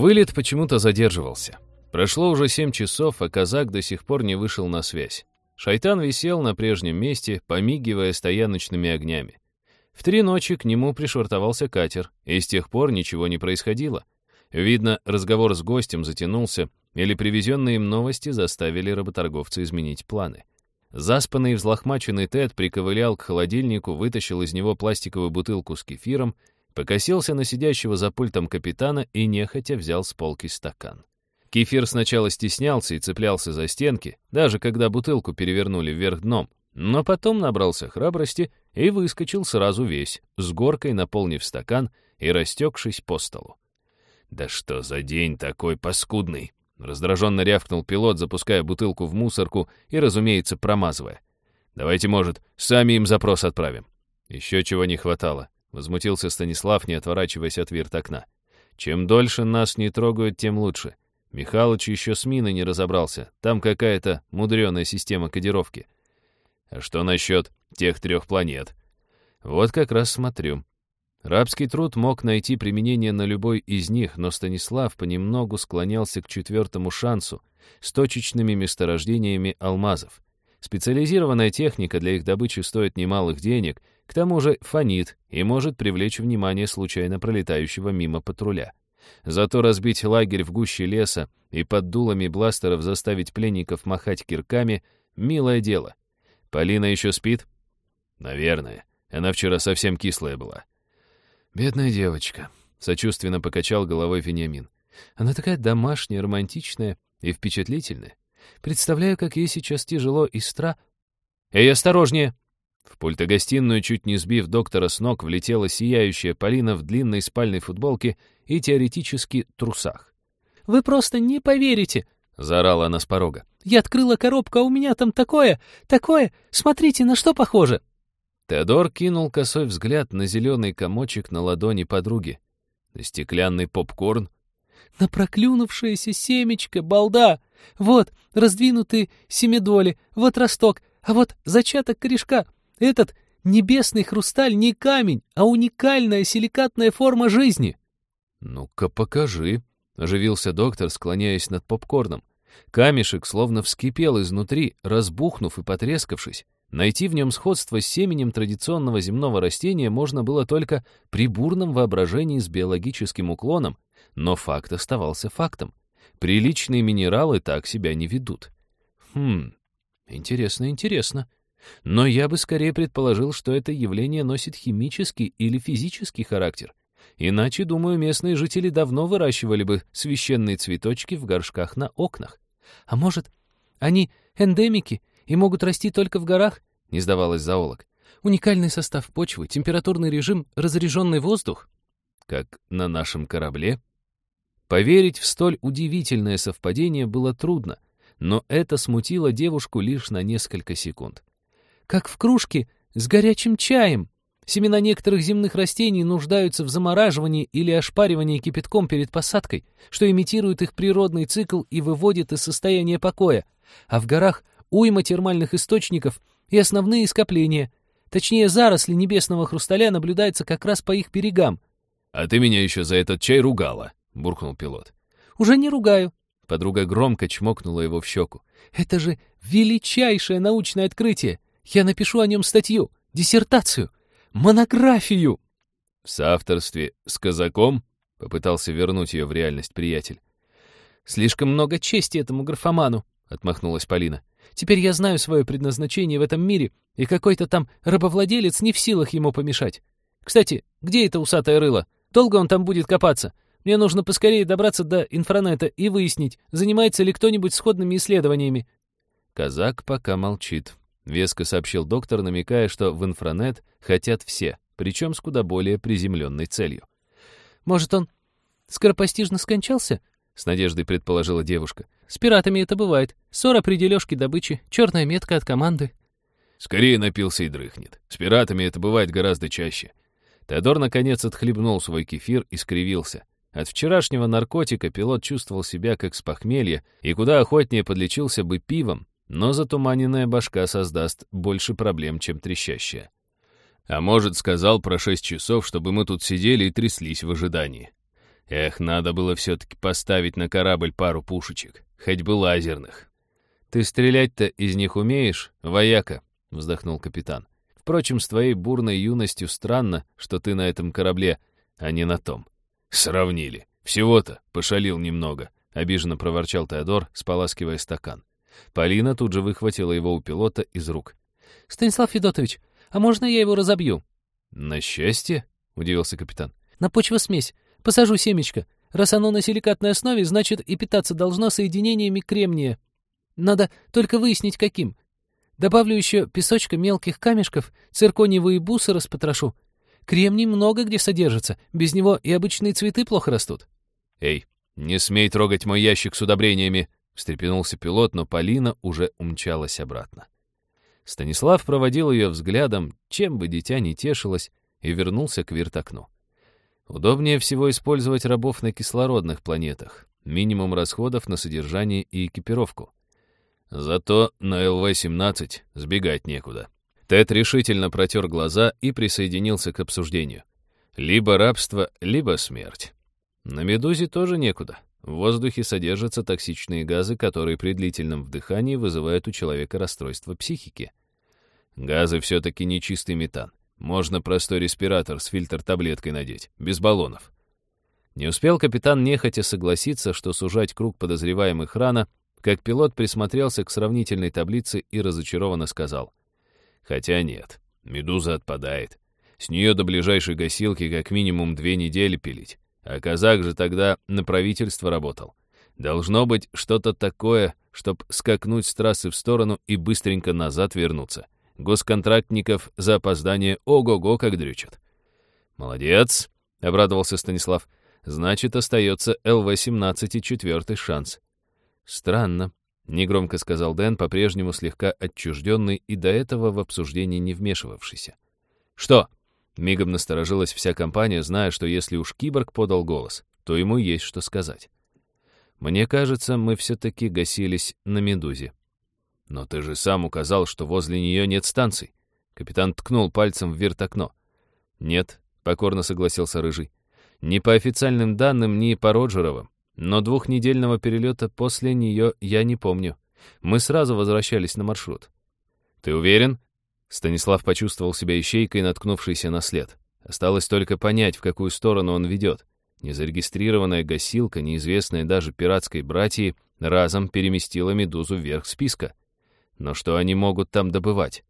Вылет почему-то задерживался. Прошло уже семь часов, а казак до сих пор не вышел на связь. Шайтан висел на прежнем месте, помигивая стояночными огнями. В три ночи к нему пришвартовался катер, и с тех пор ничего не происходило. Видно, разговор с гостем затянулся, или привезенные им новости заставили работорговца изменить планы. Заспанный и взлохмаченный Тед приковылял к холодильнику, вытащил из него пластиковую бутылку с кефиром, покосился на сидящего за пультом капитана и нехотя взял с полки стакан. Кефир сначала стеснялся и цеплялся за стенки, даже когда бутылку перевернули вверх дном, но потом набрался храбрости и выскочил сразу весь, с горкой наполнив стакан и растекшись по столу. «Да что за день такой паскудный!» Раздраженно рявкнул пилот, запуская бутылку в мусорку и, разумеется, промазывая. «Давайте, может, сами им запрос отправим». «Еще чего не хватало», — возмутился Станислав, не отворачиваясь от вирт окна. «Чем дольше нас не трогают, тем лучше. Михалыч еще с миной не разобрался. Там какая-то мудреная система кодировки. А что насчет тех трех планет? Вот как раз смотрю. Рабский труд мог найти применение на любой из них, но Станислав понемногу склонялся к четвертому шансу с точечными месторождениями алмазов. Специализированная техника для их добычи стоит немалых денег, к тому же фонит и может привлечь внимание случайно пролетающего мимо патруля. Зато разбить лагерь в гуще леса и под дулами бластеров заставить пленников махать кирками — милое дело. Полина еще спит? Наверное. Она вчера совсем кислая была. «Бедная девочка», — сочувственно покачал головой Вениамин. «Она такая домашняя, романтичная и впечатлительная. Представляю, как ей сейчас тяжело и стра...» «Эй, осторожнее!» В пультогостиную, чуть не сбив доктора с ног, влетела сияющая Полина в длинной спальной футболке и теоретически трусах. «Вы просто не поверите!» — заорала она с порога. «Я открыла коробку, а у меня там такое, такое! Смотрите, на что похоже!» Теодор кинул косой взгляд на зеленый комочек на ладони подруги. На стеклянный попкорн. «На проклюнувшееся семечко, балда! Вот раздвинутые семидоли, вот росток, а вот зачаток корешка. Этот небесный хрусталь не камень, а уникальная силикатная форма жизни». «Ну-ка покажи», — оживился доктор, склоняясь над попкорном. Камешек словно вскипел изнутри, разбухнув и потрескавшись. Найти в нем сходство с семенем традиционного земного растения можно было только при бурном воображении с биологическим уклоном, но факт оставался фактом. Приличные минералы так себя не ведут. Хм, интересно, интересно. Но я бы скорее предположил, что это явление носит химический или физический характер. Иначе, думаю, местные жители давно выращивали бы священные цветочки в горшках на окнах. А может, они эндемики и могут расти только в горах?» — не сдавалась зоолог. «Уникальный состав почвы, температурный режим, разряженный воздух?» «Как на нашем корабле?» Поверить в столь удивительное совпадение было трудно, но это смутило девушку лишь на несколько секунд. «Как в кружке с горячим чаем!» Семена некоторых земных растений нуждаются в замораживании или ошпаривании кипятком перед посадкой, что имитирует их природный цикл и выводит из состояния покоя. А в горах уйма термальных источников и основные скопления. Точнее, заросли небесного хрусталя наблюдаются как раз по их берегам. — А ты меня еще за этот чай ругала, — буркнул пилот. — Уже не ругаю. Подруга громко чмокнула его в щеку. — Это же величайшее научное открытие. Я напишу о нем статью, диссертацию, монографию. — В соавторстве с казаком? — попытался вернуть ее в реальность приятель. — Слишком много чести этому графоману, — отмахнулась Полина. Теперь я знаю свое предназначение в этом мире, и какой-то там рабовладелец не в силах ему помешать. Кстати, где это усатое рыло? Долго он там будет копаться? Мне нужно поскорее добраться до инфранета и выяснить, занимается ли кто-нибудь сходными исследованиями». Казак пока молчит. Веско сообщил доктор, намекая, что в инфранет хотят все, причем с куда более приземленной целью. «Может, он скоропостижно скончался?» — с надеждой предположила девушка. С пиратами это бывает. Ссора при дележке добычи, черная метка от команды. Скорее напился и дрыхнет. С пиратами это бывает гораздо чаще. Теодор, наконец, отхлебнул свой кефир и скривился. От вчерашнего наркотика пилот чувствовал себя как с похмелья и куда охотнее подлечился бы пивом, но затуманенная башка создаст больше проблем, чем трещащая. А может, сказал про шесть часов, чтобы мы тут сидели и тряслись в ожидании. Эх, надо было все-таки поставить на корабль пару пушечек, хоть бы лазерных. «Ты стрелять-то из них умеешь, вояка?» — вздохнул капитан. «Впрочем, с твоей бурной юностью странно, что ты на этом корабле, а не на том». «Сравнили. Всего-то пошалил немного», — обиженно проворчал Теодор, споласкивая стакан. Полина тут же выхватила его у пилота из рук. «Станислав Федотович, а можно я его разобью?» «На счастье?» — удивился капитан. «На почвосмесь. Посажу семечко. Раз оно на силикатной основе, значит и питаться должно соединениями кремния. Надо только выяснить, каким. Добавлю еще песочка мелких камешков, циркониевые бусы распотрошу. Кремний много где содержится, без него и обычные цветы плохо растут. «Эй, не смей трогать мой ящик с удобрениями!» — встрепенулся пилот, но Полина уже умчалась обратно. Станислав проводил ее взглядом, чем бы дитя не тешилось, и вернулся к вертокну. Удобнее всего использовать рабов на кислородных планетах. Минимум расходов на содержание и экипировку. Зато на ЛВ-17 сбегать некуда. Тед решительно протер глаза и присоединился к обсуждению. Либо рабство, либо смерть. На «Медузе» тоже некуда. В воздухе содержатся токсичные газы, которые при длительном вдыхании вызывают у человека расстройство психики. Газы все-таки не чистый метан. Можно простой респиратор с фильтр-таблеткой надеть, без баллонов. Не успел капитан нехотя согласиться, что сужать круг подозреваемых рано, как пилот присмотрелся к сравнительной таблице и разочарованно сказал. Хотя нет, медуза отпадает. С нее до ближайшей гасилки как минимум две недели пилить. А казак же тогда на правительство работал. Должно быть что-то такое, чтоб скакнуть с трассы в сторону и быстренько назад вернуться. Госконтрактников за опоздание ого-го как дрючат. «Молодец», — обрадовался Станислав. «Значит, остается ЛВ-17 и четвертый шанс. «Странно», — негромко сказал Дэн, по-прежнему слегка отчужденный и до этого в обсуждении не вмешивавшийся. «Что?» — мигом насторожилась вся компания, зная, что если уж киборг подал голос, то ему есть что сказать. «Мне кажется, мы все-таки гасились на «Медузе». «Но ты же сам указал, что возле нее нет станций». Капитан ткнул пальцем в вертокно. «Нет», — покорно согласился Рыжий. «Ни по официальным данным, ни по Роджеровым. Но двухнедельного перелета после нее я не помню. Мы сразу возвращались на маршрут. «Ты уверен?» Станислав почувствовал себя ищейкой, наткнувшейся на след. Осталось только понять, в какую сторону он ведет. Незарегистрированная гасилка, неизвестная даже пиратской братьи, разом переместила «Медузу» вверх списка. Но что они могут там добывать?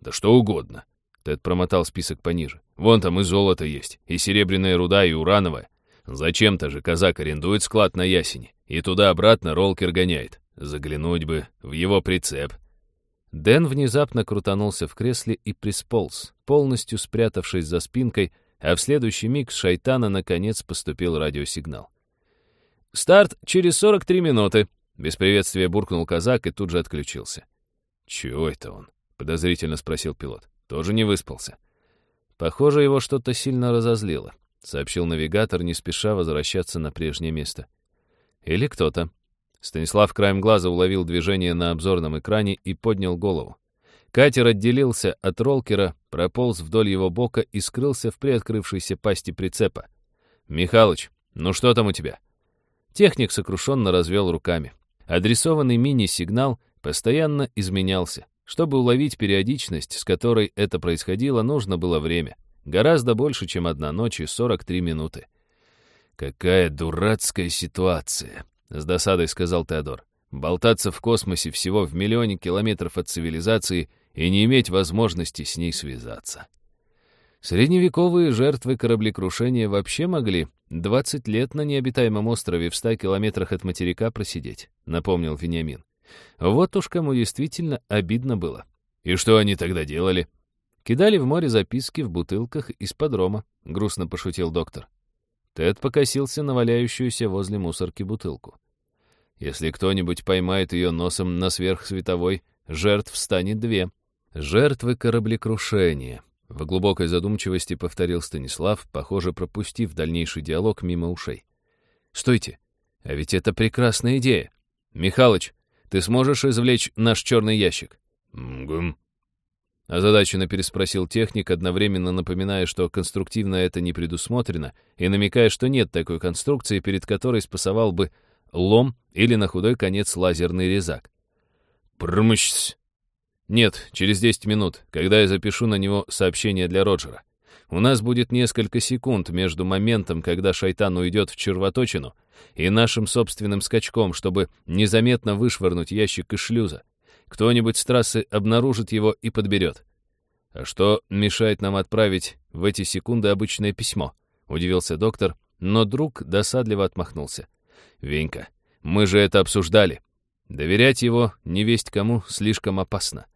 Да что угодно. Тед промотал список пониже. Вон там и золото есть, и серебряная руда, и урановая. Зачем-то же казак арендует склад на ясени, и туда-обратно ролкер гоняет. Заглянуть бы в его прицеп. Дэн внезапно крутанулся в кресле и присполз, полностью спрятавшись за спинкой, а в следующий миг с шайтана наконец поступил радиосигнал. «Старт через 43 минуты», — без приветствия буркнул казак и тут же отключился. «Чего это он?» — подозрительно спросил пилот. «Тоже не выспался». Похоже, его что-то сильно разозлило сообщил навигатор, не спеша возвращаться на прежнее место. Или кто-то. Станислав краем глаза уловил движение на обзорном экране и поднял голову. Катер отделился от ролкера, прополз вдоль его бока и скрылся в приоткрывшейся пасти прицепа. «Михалыч, ну что там у тебя?» Техник сокрушенно развел руками. Адресованный мини-сигнал постоянно изменялся. Чтобы уловить периодичность, с которой это происходило, нужно было время. Гораздо больше, чем одна ночь и 43 минуты. «Какая дурацкая ситуация», — с досадой сказал Теодор. «Болтаться в космосе всего в миллионе километров от цивилизации и не иметь возможности с ней связаться». Средневековые жертвы кораблекрушения вообще могли 20 лет на необитаемом острове в 100 километрах от материка просидеть, напомнил Вениамин. Вот уж кому действительно обидно было. И что они тогда делали? Кидали в море записки в бутылках из-под рома, грустно пошутил доктор. Тед покосился на валяющуюся возле мусорки бутылку. Если кто-нибудь поймает ее носом на сверхсветовой, жертв станет две. Жертвы кораблекрушения. В глубокой задумчивости повторил Станислав, похоже, пропустив дальнейший диалог мимо ушей. «Стойте! А ведь это прекрасная идея! Михалыч, ты сможешь извлечь наш черный ящик?» «Мгм», — озадаченно переспросил техник, одновременно напоминая, что конструктивно это не предусмотрено, и намекая, что нет такой конструкции, перед которой спасовал бы лом или на худой конец лазерный резак. «Прмщсь!» «Нет, через 10 минут, когда я запишу на него сообщение для Роджера. У нас будет несколько секунд между моментом, когда шайтан уйдет в червоточину, и нашим собственным скачком, чтобы незаметно вышвырнуть ящик из шлюза. Кто-нибудь с трассы обнаружит его и подберет. А что мешает нам отправить в эти секунды обычное письмо? Удивился доктор, но друг досадливо отмахнулся. Венька, мы же это обсуждали. Доверять его невесть кому слишком опасно.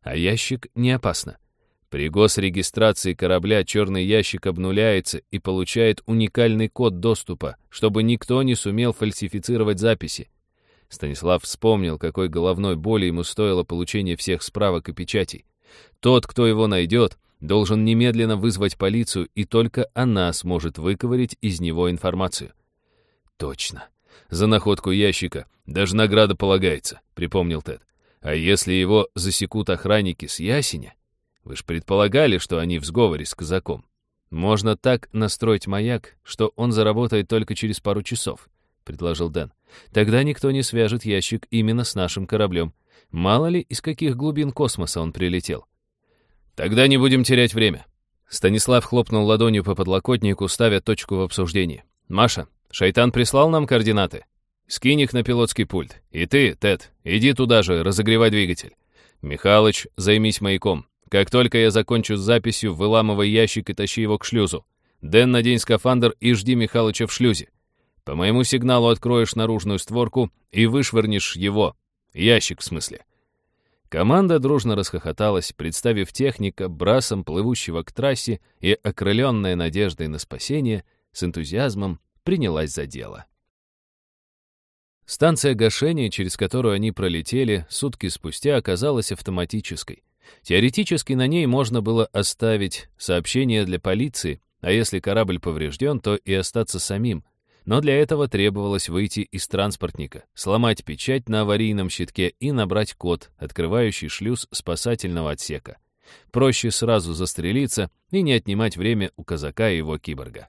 А ящик не опасно. При госрегистрации корабля черный ящик обнуляется и получает уникальный код доступа, чтобы никто не сумел фальсифицировать записи. Станислав вспомнил, какой головной боли ему стоило получение всех справок и печатей. Тот, кто его найдет, должен немедленно вызвать полицию, и только она сможет выковырить из него информацию. Точно. За находку ящика даже награда полагается, припомнил Тед. А если его засекут охранники с ясеня? Вы ж предполагали, что они в сговоре с казаком. Можно так настроить маяк, что он заработает только через пару часов. — предложил Дэн. «Тогда никто не свяжет ящик именно с нашим кораблем. Мало ли, из каких глубин космоса он прилетел». «Тогда не будем терять время». Станислав хлопнул ладонью по подлокотнику, ставя точку в обсуждении. «Маша, шайтан прислал нам координаты? Скинь их на пилотский пульт. И ты, Тед, иди туда же, разогревай двигатель. Михалыч, займись маяком. Как только я закончу с записью, выламывай ящик и тащи его к шлюзу. Дэн, надень скафандр и жди Михалыча в шлюзе. По моему сигналу откроешь наружную створку и вышвырнешь его. Ящик, в смысле. Команда дружно расхохоталась, представив техника, брасом плывущего к трассе и, окрыленная надеждой на спасение, с энтузиазмом принялась за дело. Станция гашения, через которую они пролетели, сутки спустя оказалась автоматической. Теоретически на ней можно было оставить сообщение для полиции, а если корабль поврежден, то и остаться самим, но для этого требовалось выйти из транспортника, сломать печать на аварийном щитке и набрать код, открывающий шлюз спасательного отсека. Проще сразу застрелиться и не отнимать время у казака и его киборга.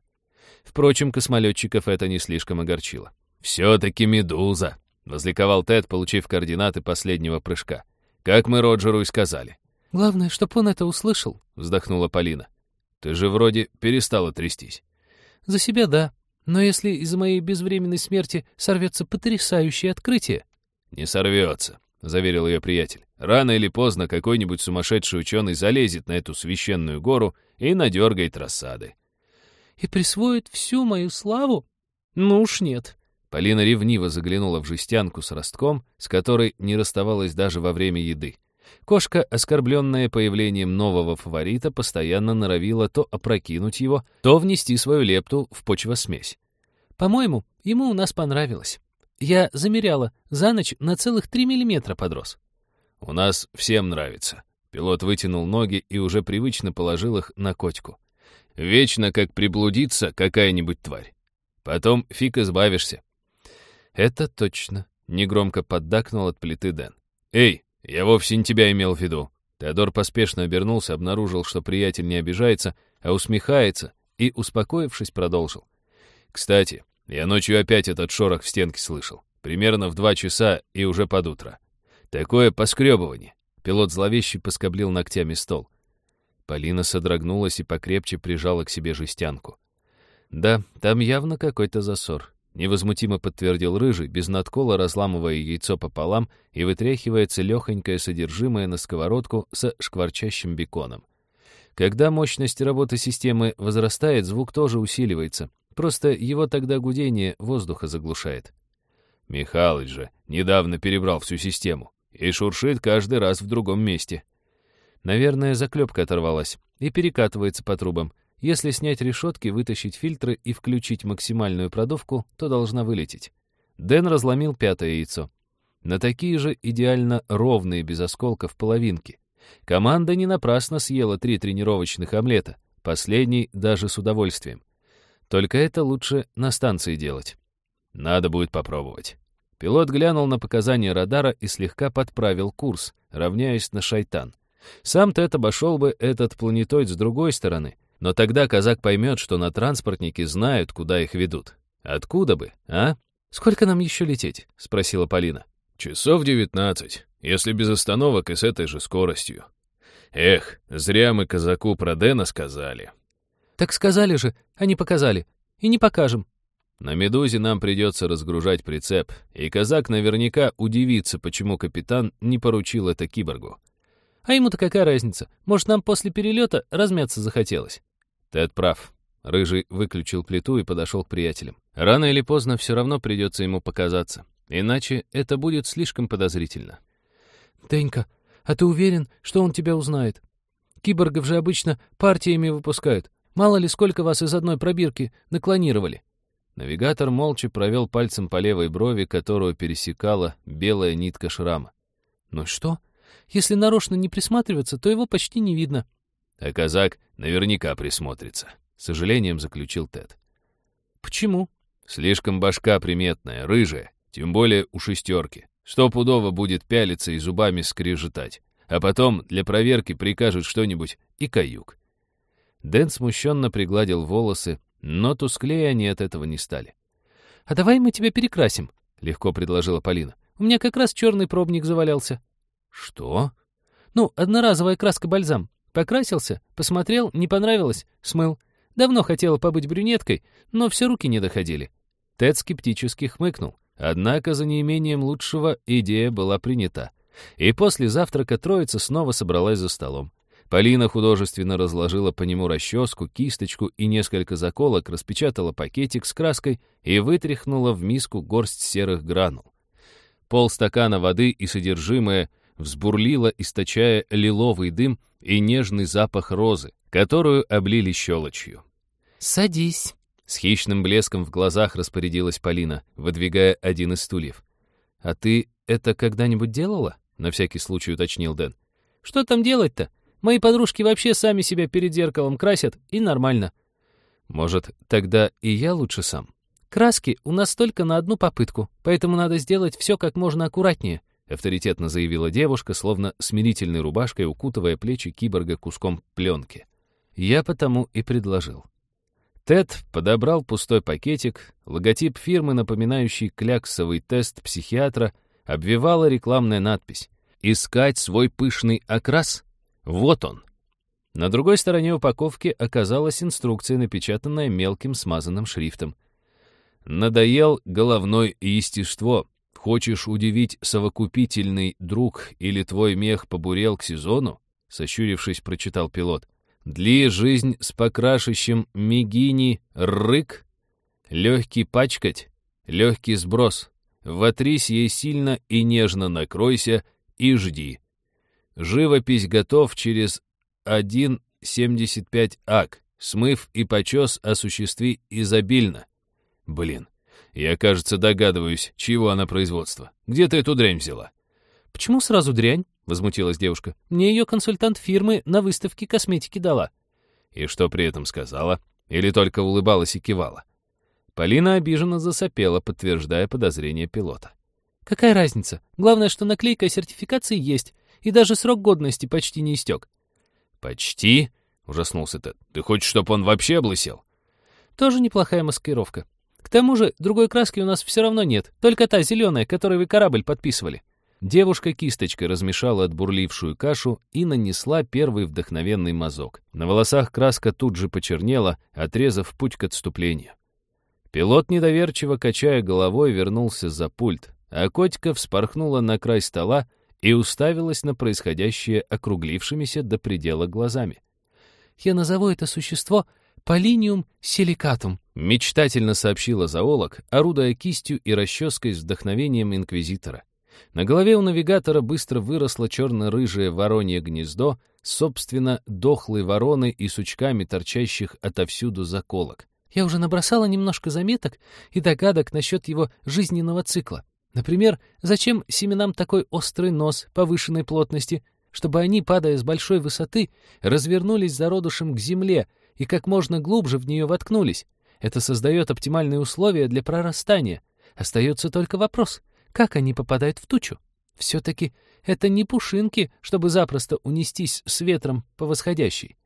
Впрочем, космолетчиков это не слишком огорчило. «Все-таки медуза!» — возликовал Тед, получив координаты последнего прыжка. «Как мы Роджеру и сказали». «Главное, чтоб он это услышал», — вздохнула Полина. «Ты же вроде перестала трястись». «За себя да. Но если из-за моей безвременной смерти сорвется потрясающее открытие...» «Не сорвется», — заверил ее приятель. «Рано или поздно какой-нибудь сумасшедший ученый залезет на эту священную гору и надергает рассады». «И присвоит всю мою славу? Ну уж нет». Полина ревниво заглянула в жестянку с ростком, с которой не расставалась даже во время еды. Кошка, оскорбленная появлением нового фаворита, постоянно норовила то опрокинуть его, то внести свою лепту в почвосмесь. «По-моему, ему у нас понравилось. Я замеряла, за ночь на целых три миллиметра подрос». «У нас всем нравится». Пилот вытянул ноги и уже привычно положил их на котику. «Вечно, как приблудится какая-нибудь тварь. Потом фиг избавишься». «Это точно», — негромко поддакнул от плиты Дэн. «Эй, «Я вовсе не тебя имел в виду». Теодор поспешно обернулся, обнаружил, что приятель не обижается, а усмехается, и, успокоившись, продолжил. «Кстати, я ночью опять этот шорох в стенке слышал. Примерно в два часа и уже под утро. Такое поскребывание». Пилот зловеще поскоблил ногтями стол. Полина содрогнулась и покрепче прижала к себе жестянку. «Да, там явно какой-то засор. Невозмутимо подтвердил рыжий, без надкола разламывая яйцо пополам и вытряхивая целехонькое содержимое на сковородку со шкварчащим беконом. Когда мощность работы системы возрастает, звук тоже усиливается. Просто его тогда гудение воздуха заглушает. Михалыч же недавно перебрал всю систему и шуршит каждый раз в другом месте. Наверное, заклепка оторвалась и перекатывается по трубам. Если снять решетки, вытащить фильтры и включить максимальную продувку, то должна вылететь. Дэн разломил пятое яйцо. На такие же идеально ровные без осколков половинки. Команда не напрасно съела три тренировочных омлета, последний даже с удовольствием. Только это лучше на станции делать. Надо будет попробовать. Пилот глянул на показания радара и слегка подправил курс, равняясь на шайтан. Сам Тед обошел бы этот планетоид с другой стороны, но тогда казак поймет, что на транспортнике знают, куда их ведут. Откуда бы, а? «Сколько нам еще лететь?» — спросила Полина. «Часов девятнадцать, если без остановок и с этой же скоростью. Эх, зря мы казаку про Дэна сказали». «Так сказали же, а не показали. И не покажем». На «Медузе» нам придется разгружать прицеп, и казак наверняка удивится, почему капитан не поручил это киборгу. А ему-то какая разница? Может, нам после перелета размяться захотелось? Тед прав. Рыжий выключил плиту и подошел к приятелям. Рано или поздно все равно придется ему показаться. Иначе это будет слишком подозрительно. «Денька, а ты уверен, что он тебя узнает? Киборгов же обычно партиями выпускают. Мало ли, сколько вас из одной пробирки наклонировали». Навигатор молча провел пальцем по левой брови, которую пересекала белая нитка шрама. «Ну что? Если нарочно не присматриваться, то его почти не видно». А казак наверняка присмотрится, — с сожалением заключил Тед. «Почему?» «Слишком башка приметная, рыжая, тем более у шестерки. Стопудово будет пялиться и зубами скрежетать. А потом для проверки прикажут что-нибудь и каюк». Дэн смущенно пригладил волосы, но тусклее они от этого не стали. «А давай мы тебя перекрасим», — легко предложила Полина. «У меня как раз черный пробник завалялся». «Что?» «Ну, одноразовая краска-бальзам. Покрасился, посмотрел, не понравилось, смыл. Давно хотела побыть брюнеткой, но все руки не доходили». Тед скептически хмыкнул. Однако за неимением лучшего идея была принята. И после завтрака троица снова собралась за столом. Полина художественно разложила по нему расческу, кисточку и несколько заколок, распечатала пакетик с краской и вытряхнула в миску горсть серых гранул. Пол стакана воды и содержимое взбурлило, источая лиловый дым и нежный запах розы, которую облили щелочью. «Садись», — с хищным блеском в глазах распорядилась Полина, выдвигая один из стульев. «А ты это когда-нибудь делала?» — на всякий случай уточнил Дэн. «Что там делать-то? Мои подружки вообще сами себя перед зеркалом красят, и нормально». «Может, тогда и я лучше сам?» «Краски у нас только на одну попытку, поэтому надо сделать все как можно аккуратнее», авторитетно заявила девушка, словно смирительной рубашкой укутывая плечи киборга куском пленки. Я потому и предложил. Тед подобрал пустой пакетик, логотип фирмы, напоминающий кляксовый тест психиатра, обвивала рекламная надпись «Искать свой пышный окрас? Вот он!» На другой стороне упаковки оказалась инструкция, напечатанная мелким смазанным шрифтом. «Надоел головной естество. Хочешь удивить совокупительный друг или твой мех побурел к сезону?» Сощурившись, прочитал пилот. «Дли жизнь с покрашищем мигини рык, легкий пачкать, легкий сброс. Вотрись ей сильно и нежно накройся и жди. Живопись готов через 1,75 ак. Смыв и почес осуществи изобильно. Блин, я, кажется, догадываюсь, чего она производство. Где ты эту дрянь взяла? Почему сразу дрянь? Возмутилась девушка. Мне ее консультант фирмы на выставке косметики дала. И что при этом сказала? Или только улыбалась и кивала? Полина обиженно засопела, подтверждая подозрение пилота. «Какая разница? Главное, что наклейка сертификации есть, и даже срок годности почти не истек». «Почти?» — ужаснулся Тед. «Ты хочешь, чтобы он вообще облысел?» «Тоже неплохая маскировка. Тому же другой краски у нас все равно нет, только та зеленая, которой вы корабль подписывали». Девушка кисточкой размешала отбурлившую кашу и нанесла первый вдохновенный мазок. На волосах краска тут же почернела, отрезав путь к отступлению. Пилот, недоверчиво качая головой, вернулся за пульт, а котика вспорхнула на край стола и уставилась на происходящее округлившимися до предела глазами. «Я назову это существо Полиниум силикатум», — мечтательно сообщила зоолог, орудуя кистью и расческой с вдохновением инквизитора. На голове у навигатора быстро выросло черно-рыжее воронье гнездо, собственно, дохлой вороны и сучками торчащих отовсюду заколок. Я уже набросала немножко заметок и догадок насчет его жизненного цикла. Например, зачем семенам такой острый нос повышенной плотности, чтобы они, падая с большой высоты, развернулись зародышем к земле и как можно глубже в нее воткнулись. Это создает оптимальные условия для прорастания. Остается только вопрос, как они попадают в тучу? Все-таки это не пушинки, чтобы запросто унестись с ветром по восходящей.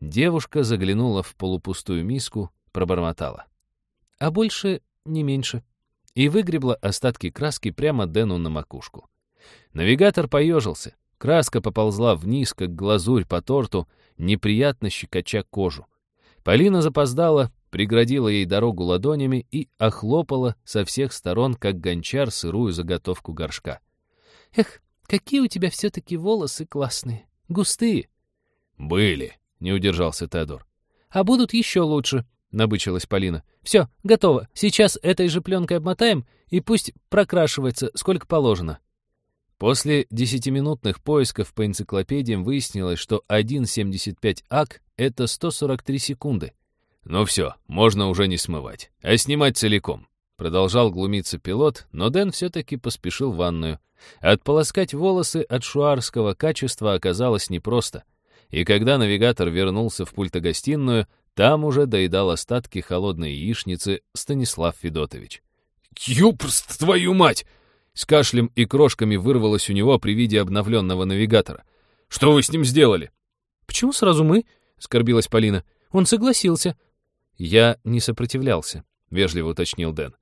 Девушка заглянула в полупустую миску, пробормотала. А больше не меньше. И выгребла остатки краски прямо Дэну на макушку. Навигатор поежился. Краска поползла вниз, как глазурь по торту, неприятно щекоча кожу. Полина запоздала, преградила ей дорогу ладонями и охлопала со всех сторон, как гончар, сырую заготовку горшка. «Эх, какие у тебя все-таки волосы классные, густые!» «Были», — не удержался Теодор. «А будут еще лучше», — набычилась Полина. «Все, готово. Сейчас этой же пленкой обмотаем, и пусть прокрашивается, сколько положено». После десятиминутных поисков по энциклопедиям выяснилось, что 1,75 ак — это 143 секунды. «Ну все, можно уже не смывать, а снимать целиком», — продолжал глумиться пилот, но Дэн все-таки поспешил в ванную. Отполоскать волосы от шуарского качества оказалось непросто, и когда навигатор вернулся в пультогостиную, там уже доедал остатки холодной яичницы Станислав Федотович. «Юпрст, твою мать!» С кашлем и крошками вырвалось у него при виде обновленного навигатора. «Что вы с ним сделали?» «Почему сразу мы?» — скорбилась Полина. «Он согласился». «Я не сопротивлялся», — вежливо уточнил Дэн.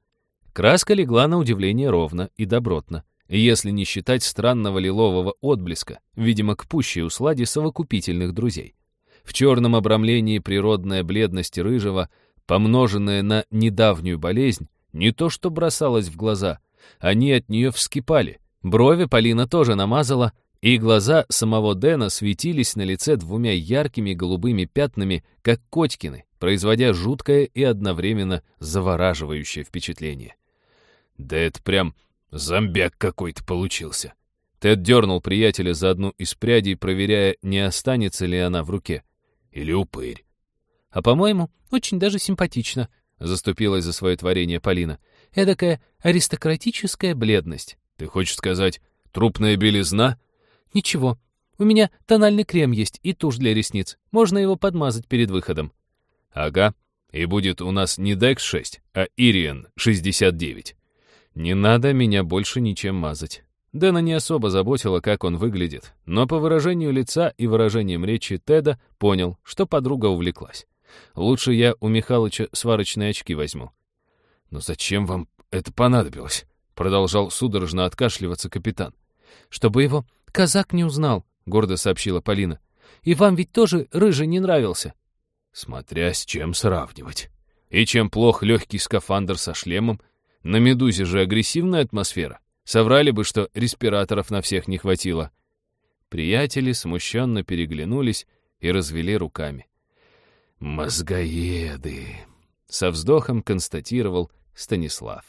Краска легла на удивление ровно и добротно, если не считать странного лилового отблеска, видимо, к пущей усладе совокупительных друзей. В черном обрамлении природная бледность рыжего, помноженная на недавнюю болезнь, не то что бросалась в глаза, они от нее вскипали. Брови Полина тоже намазала, и глаза самого Дэна светились на лице двумя яркими голубыми пятнами, как котькины, производя жуткое и одновременно завораживающее впечатление. «Да это прям зомбяк какой-то получился!» Тед дернул приятеля за одну из прядей, проверяя, не останется ли она в руке. Или упырь. «А, по-моему, очень даже симпатично», — заступилась за свое творение Полина. Эдакая аристократическая бледность. Ты хочешь сказать, трупная белизна? Ничего. У меня тональный крем есть и тушь для ресниц. Можно его подмазать перед выходом. Ага. И будет у нас не Dex 6, а Ириан 69. Не надо меня больше ничем мазать. Дэна не особо заботила, как он выглядит, но по выражению лица и выражением речи Теда понял, что подруга увлеклась. Лучше я у Михалыча сварочные очки возьму. «Но зачем вам это понадобилось?» — продолжал судорожно откашливаться капитан. «Чтобы его казак не узнал», — гордо сообщила Полина. «И вам ведь тоже рыжий не нравился». «Смотря с чем сравнивать. И чем плох легкий скафандр со шлемом. На «Медузе» же агрессивная атмосфера. Соврали бы, что респираторов на всех не хватило». Приятели смущенно переглянулись и развели руками. «Мозгоеды!» — со вздохом констатировал Станислав.